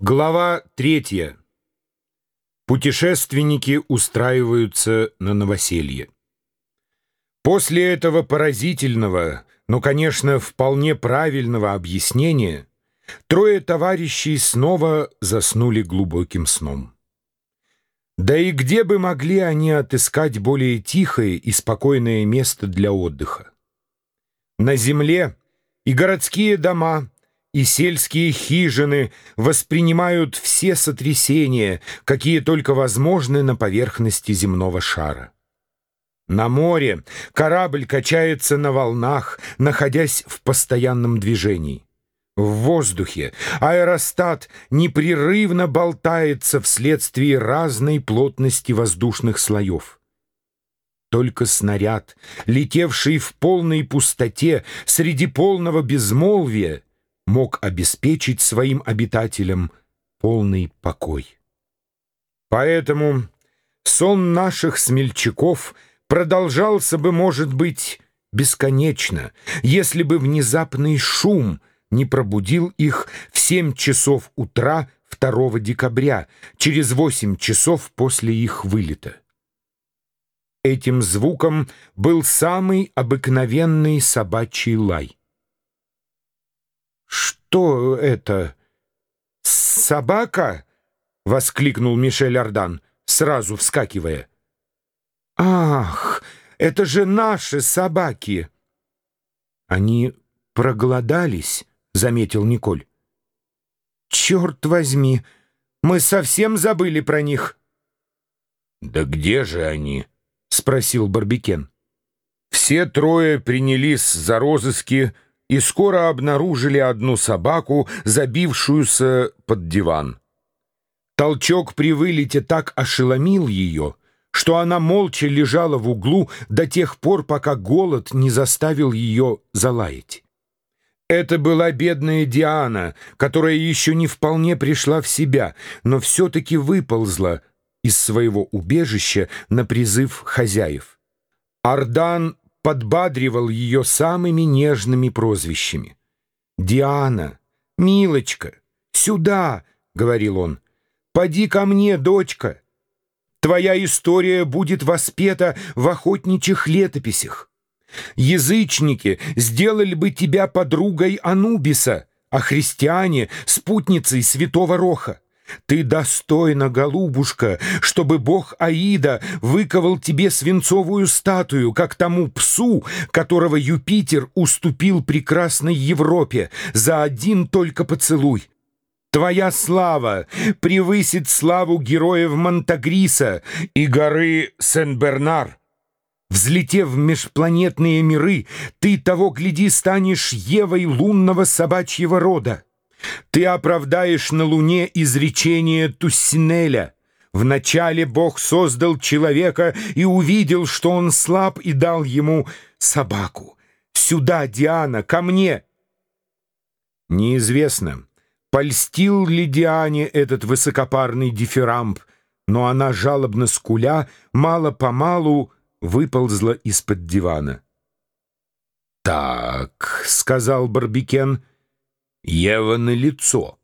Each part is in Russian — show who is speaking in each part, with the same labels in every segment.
Speaker 1: Глава третья. Путешественники устраиваются на новоселье. После этого поразительного, но, конечно, вполне правильного объяснения трое товарищей снова заснули глубоким сном. Да и где бы могли они отыскать более тихое и спокойное место для отдыха? На земле и городские дома — и сельские хижины воспринимают все сотрясения, какие только возможны на поверхности земного шара. На море корабль качается на волнах, находясь в постоянном движении. В воздухе аэростат непрерывно болтается вследствие разной плотности воздушных слоев. Только снаряд, летевший в полной пустоте среди полного безмолвия, мог обеспечить своим обитателям полный покой. Поэтому сон наших смельчаков продолжался бы, может быть, бесконечно, если бы внезапный шум не пробудил их в семь часов утра 2 декабря, через восемь часов после их вылета. Этим звуком был самый обыкновенный собачий лай. «Что это? Собака?» — воскликнул Мишель Ардан, сразу вскакивая. «Ах, это же наши собаки!» «Они проголодались», — заметил Николь. «Черт возьми, мы совсем забыли про них».
Speaker 2: «Да где же они?» — спросил Барбикен.
Speaker 1: Все трое принялись за розыски, и скоро обнаружили одну собаку, забившуюся под диван. Толчок при вылете так ошеломил ее, что она молча лежала в углу до тех пор, пока голод не заставил ее залаять. Это была бедная Диана, которая еще не вполне пришла в себя, но все-таки выползла из своего убежища на призыв хозяев. Ардан подбадривал ее самыми нежными прозвищами. «Диана, милочка, сюда!» — говорил он. «Поди ко мне, дочка! Твоя история будет воспета в охотничьих летописях. Язычники сделали бы тебя подругой Анубиса, а христиане — спутницей святого Роха. Ты достойна, голубушка, чтобы бог Аида выковал тебе свинцовую статую, как тому псу, которого Юпитер уступил прекрасной Европе за один только поцелуй. Твоя слава превысит славу героев Монтагриса и горы Сен-Бернар. Взлетев в межпланетные миры, ты того, гляди, станешь Евой лунного собачьего рода. Ты оправдаешь на луне изречение Туссинеля. Вначале Бог создал человека и увидел, что он слаб, и дал ему собаку. Сюда, Диана, ко мне. Неизвестно, польстил ли Диане этот высокопарный дифирамб, но она, жалобно скуля, мало-помалу выползла из-под дивана. «Так», — сказал Барбикен, — Ева на лицо.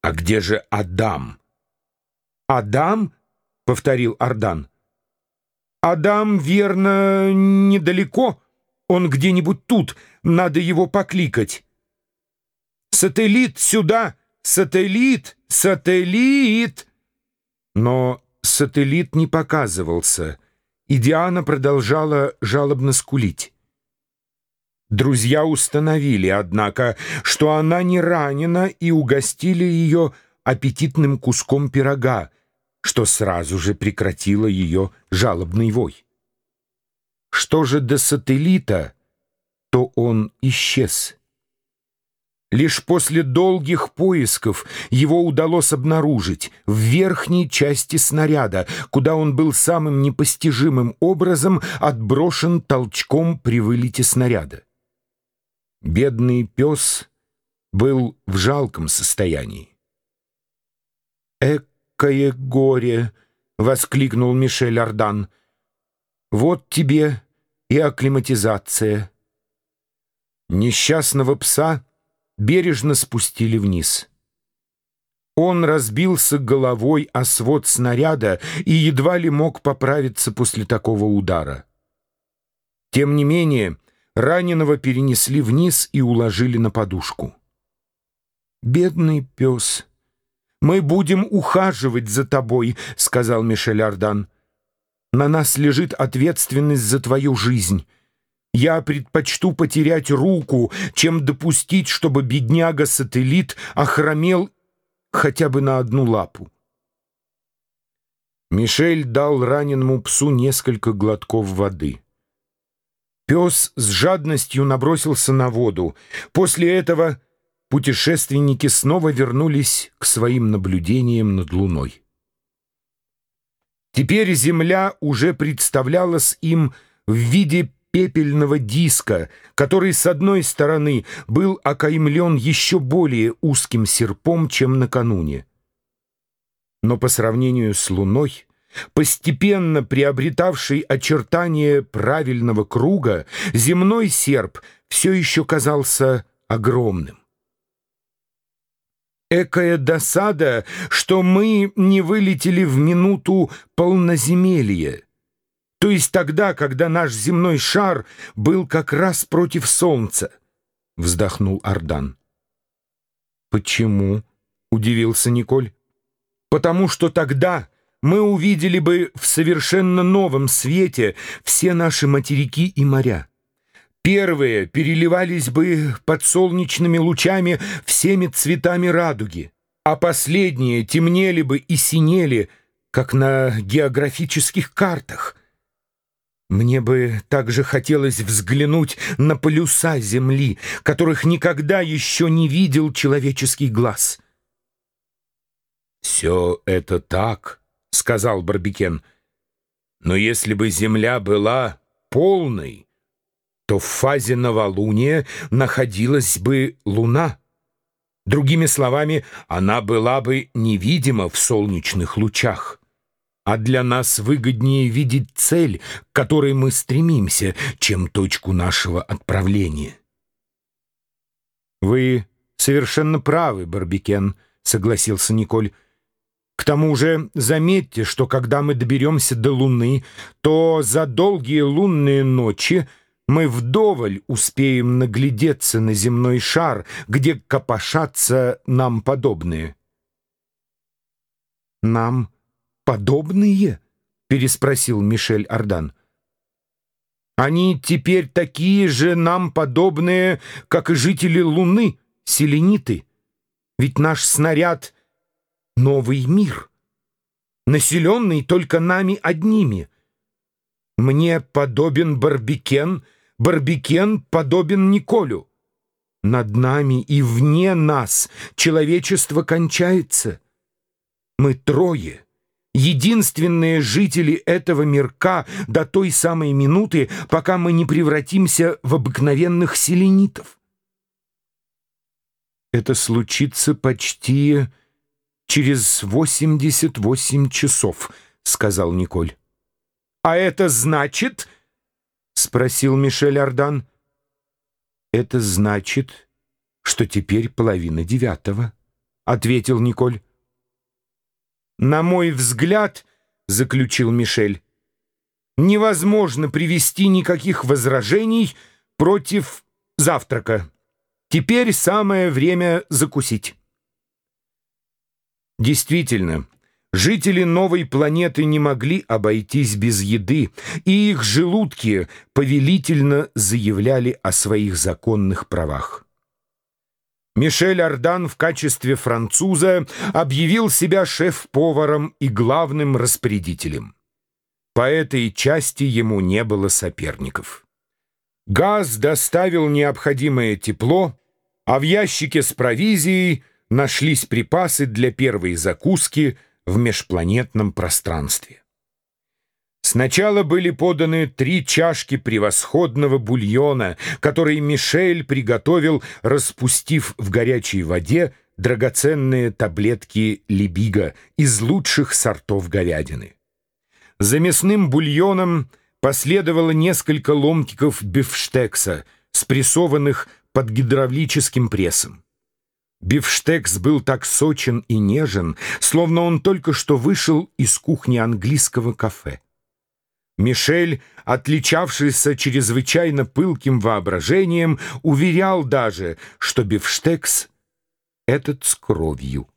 Speaker 1: А где же Адам? Адам? повторил Ардан. Адам, верно, недалеко. Он где-нибудь тут. Надо его покликать. Сателлит сюда! Сателлит! Сателлит! Но сателлит не показывался, и Диана продолжала жалобно скулить. Друзья установили, однако, что она не ранена и угостили ее аппетитным куском пирога, что сразу же прекратило ее жалобный вой. Что же до сателлита, то он исчез. Лишь после долгих поисков его удалось обнаружить в верхней части снаряда, куда он был самым непостижимым образом отброшен толчком при вылете снаряда. Бедный пес был в жалком состоянии. «Экое горе!» — воскликнул Мишель Ардан. «Вот тебе и акклиматизация». Несчастного пса бережно спустили вниз. Он разбился головой о свод снаряда и едва ли мог поправиться после такого удара. Тем не менее, раненого перенесли вниз и уложили на подушку. «Бедный пес, мы будем ухаживать за тобой», — сказал Мишель Ардан. «На нас лежит ответственность за твою жизнь». Я предпочту потерять руку, чем допустить, чтобы бедняга-сателлит охромел хотя бы на одну лапу. Мишель дал раненому псу несколько глотков воды. Пес с жадностью набросился на воду. После этого путешественники снова вернулись к своим наблюдениям над Луной. Теперь Земля уже представлялась им в виде пепельного диска, который с одной стороны был окаймлен еще более узким серпом, чем накануне. Но по сравнению с Луной, постепенно приобретавший очертания правильного круга, земной серп все еще казался огромным. Экая досада, что мы не вылетели в минуту полноземелья, то есть тогда, когда наш земной шар был как раз против Солнца, — вздохнул Ардан. «Почему?» — удивился Николь. «Потому что тогда мы увидели бы в совершенно новом свете все наши материки и моря. Первые переливались бы под солнечными лучами всеми цветами радуги, а последние темнели бы и синели, как на географических картах — мне бы также хотелось взглянуть на полюса Земли, которых никогда еще не видел человеческий глаз.
Speaker 2: «Все это так», — сказал Барбикен. «Но если бы Земля была полной, то в фазе новолуния находилась бы Луна. Другими словами, она была бы невидима в солнечных лучах» а для нас выгоднее видеть цель, к которой мы стремимся, чем точку нашего отправления.
Speaker 1: «Вы совершенно правы, Барбикен», — согласился Николь. «К тому же заметьте, что когда мы доберемся до Луны, то за долгие лунные ночи мы вдоволь успеем наглядеться на земной шар, где копошатся нам подобные». «Нам подобные?» — переспросил Мишель Ардан. «Они теперь такие же нам подобные, как и жители Луны, селениты. Ведь наш снаряд — новый мир, населенный только нами одними. Мне подобен Барбикен, Барбикен подобен Николю. Над нами и вне нас человечество кончается. Мы трое» единственные жители этого мирка до той самой минуты, пока мы не превратимся в обыкновенных селенитов. Это случится почти через 88 часов, сказал Николь. А это значит, спросил Мишель Ардан. Это значит, что теперь половина девятого, ответил Николь. «На мой взгляд, — заключил Мишель, — невозможно привести никаких возражений против завтрака. Теперь самое время закусить». Действительно, жители новой планеты не могли обойтись без еды, и их желудки повелительно заявляли о своих законных правах. Мишель Ардан в качестве француза объявил себя шеф-поваром и главным распорядителем. По этой части ему не было соперников. Газ доставил необходимое тепло, а в ящике с провизией нашлись припасы для первой закуски в межпланетном пространстве. Сначала были поданы три чашки превосходного бульона, который Мишель приготовил, распустив в горячей воде драгоценные таблетки либига из лучших сортов говядины. За мясным бульоном последовало несколько ломтиков бифштекса, спрессованных под гидравлическим прессом. Бифштекс был так сочен и нежен, словно он только что вышел из кухни английского кафе. Мишель, отличавшийся чрезвычайно пылким воображением, уверял даже, что бифштекс этот с кровью.